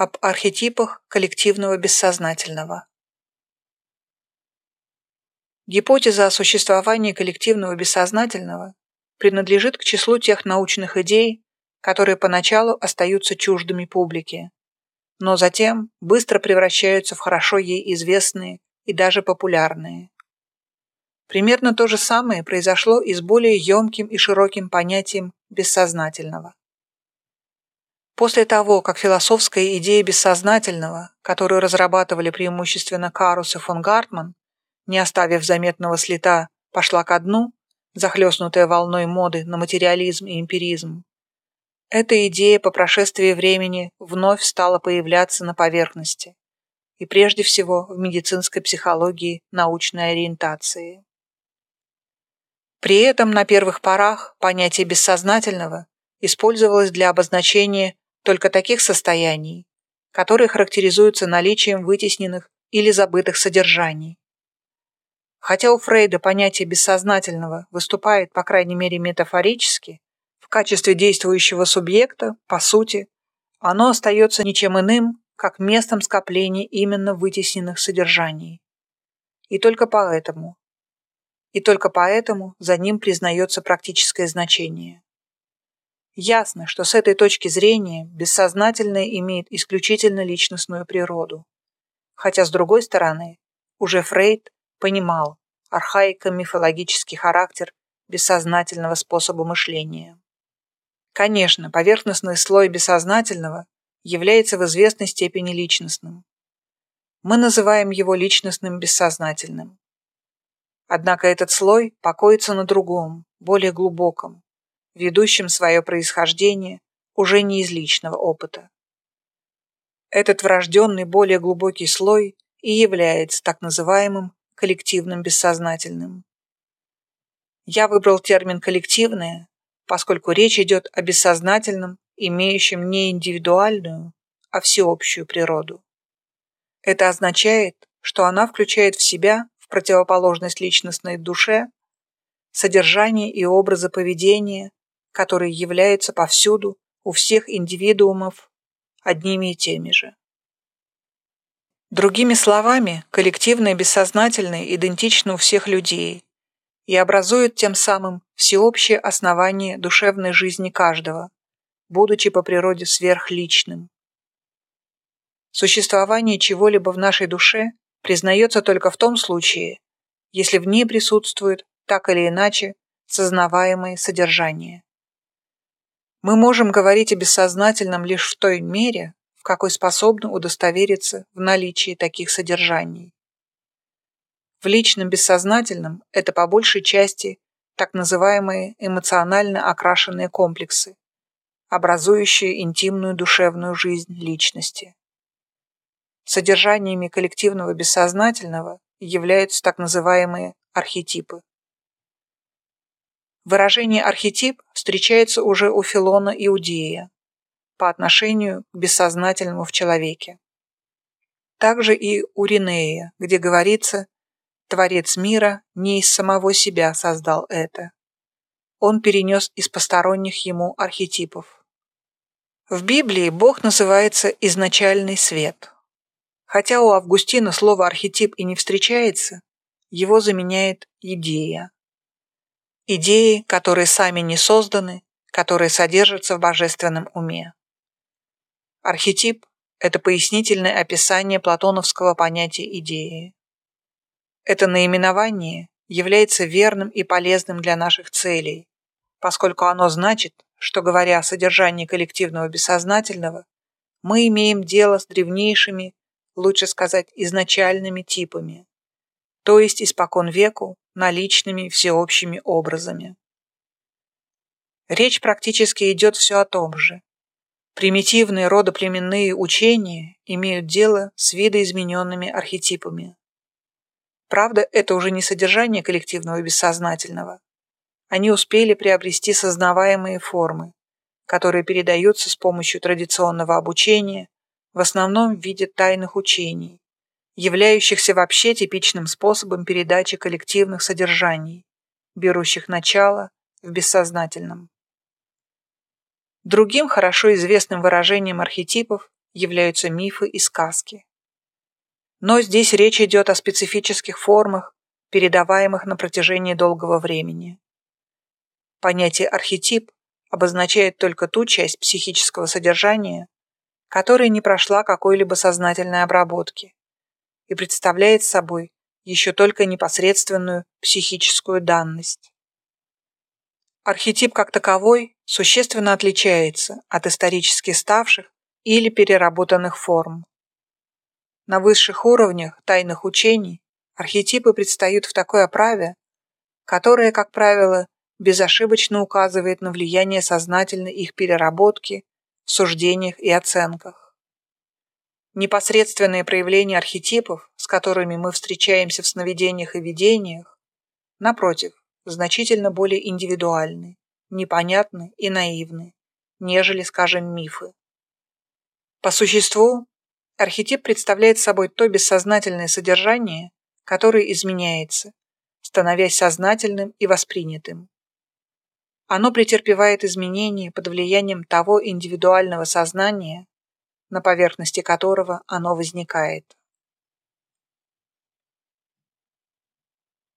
об архетипах коллективного бессознательного. Гипотеза о существовании коллективного бессознательного принадлежит к числу тех научных идей, которые поначалу остаются чуждыми публике, но затем быстро превращаются в хорошо ей известные и даже популярные. Примерно то же самое произошло и с более емким и широким понятием бессознательного. После того, как философская идея бессознательного, которую разрабатывали преимущественно Карус и фон Гартман, не оставив заметного следа, пошла ко дну, захлестнутая волной моды на материализм и эмпиризм, эта идея по прошествии времени вновь стала появляться на поверхности, и прежде всего в медицинской психологии научной ориентации. При этом на первых порах понятие бессознательного использовалось для обозначения только таких состояний, которые характеризуются наличием вытесненных или забытых содержаний. Хотя у Фрейда понятие бессознательного выступает, по крайней мере, метафорически, в качестве действующего субъекта, по сути, оно остается ничем иным, как местом скопления именно вытесненных содержаний. И только поэтому, и только поэтому за ним признается практическое значение. Ясно, что с этой точки зрения бессознательное имеет исключительно личностную природу. Хотя, с другой стороны, уже Фрейд понимал архаико-мифологический характер бессознательного способа мышления. Конечно, поверхностный слой бессознательного является в известной степени личностным. Мы называем его личностным бессознательным. Однако этот слой покоится на другом, более глубоком, ведущим свое происхождение уже не из личного опыта. Этот врожденный более глубокий слой и является так называемым коллективным бессознательным. Я выбрал термин «коллективное», поскольку речь идет о бессознательном, имеющем не индивидуальную, а всеобщую природу. Это означает, что она включает в себя, в противоположность личностной душе, содержание и образы поведения, которые являются повсюду у всех индивидуумов одними и теми же. Другими словами, коллективное бессознательное идентично у всех людей и образует тем самым всеобщее основание душевной жизни каждого, будучи по природе сверхличным. Существование чего-либо в нашей душе признается только в том случае, если в ней присутствует так или иначе сознаваемое содержание. Мы можем говорить о бессознательном лишь в той мере, в какой способны удостовериться в наличии таких содержаний. В личном бессознательном это по большей части так называемые эмоционально окрашенные комплексы, образующие интимную душевную жизнь личности. Содержаниями коллективного бессознательного являются так называемые архетипы. Выражение «архетип» встречается уже у Филона Иудея по отношению к бессознательному в человеке. Также и у Ринея, где говорится «Творец мира не из самого себя создал это». Он перенес из посторонних ему архетипов. В Библии Бог называется «изначальный свет». Хотя у Августина слово «архетип» и не встречается, его заменяет «идея». Идеи, которые сами не созданы, которые содержатся в божественном уме. Архетип – это пояснительное описание платоновского понятия идеи. Это наименование является верным и полезным для наших целей, поскольку оно значит, что, говоря о содержании коллективного бессознательного, мы имеем дело с древнейшими, лучше сказать, изначальными типами, то есть испокон веку наличными всеобщими образами. Речь практически идет все о том же. Примитивные родоплеменные учения имеют дело с видоизмененными архетипами. Правда, это уже не содержание коллективного бессознательного. Они успели приобрести сознаваемые формы, которые передаются с помощью традиционного обучения, в основном в виде тайных учений, являющихся вообще типичным способом передачи коллективных содержаний, берущих начало в бессознательном. Другим хорошо известным выражением архетипов являются мифы и сказки. Но здесь речь идет о специфических формах, передаваемых на протяжении долгого времени. Понятие «архетип» обозначает только ту часть психического содержания, которая не прошла какой-либо сознательной обработки и представляет собой еще только непосредственную психическую данность. Архетип как таковой существенно отличается от исторически ставших или переработанных форм. На высших уровнях тайных учений архетипы предстают в такой оправе, которая, как правило, безошибочно указывает на влияние сознательной их переработки в суждениях и оценках. Непосредственные проявления архетипов, с которыми мы встречаемся в сновидениях и видениях, напротив, значительно более индивидуальны, непонятны и наивны, нежели, скажем, мифы. По существу, архетип представляет собой то бессознательное содержание, которое изменяется, становясь сознательным и воспринятым. Оно претерпевает изменения под влиянием того индивидуального сознания, на поверхности которого оно возникает.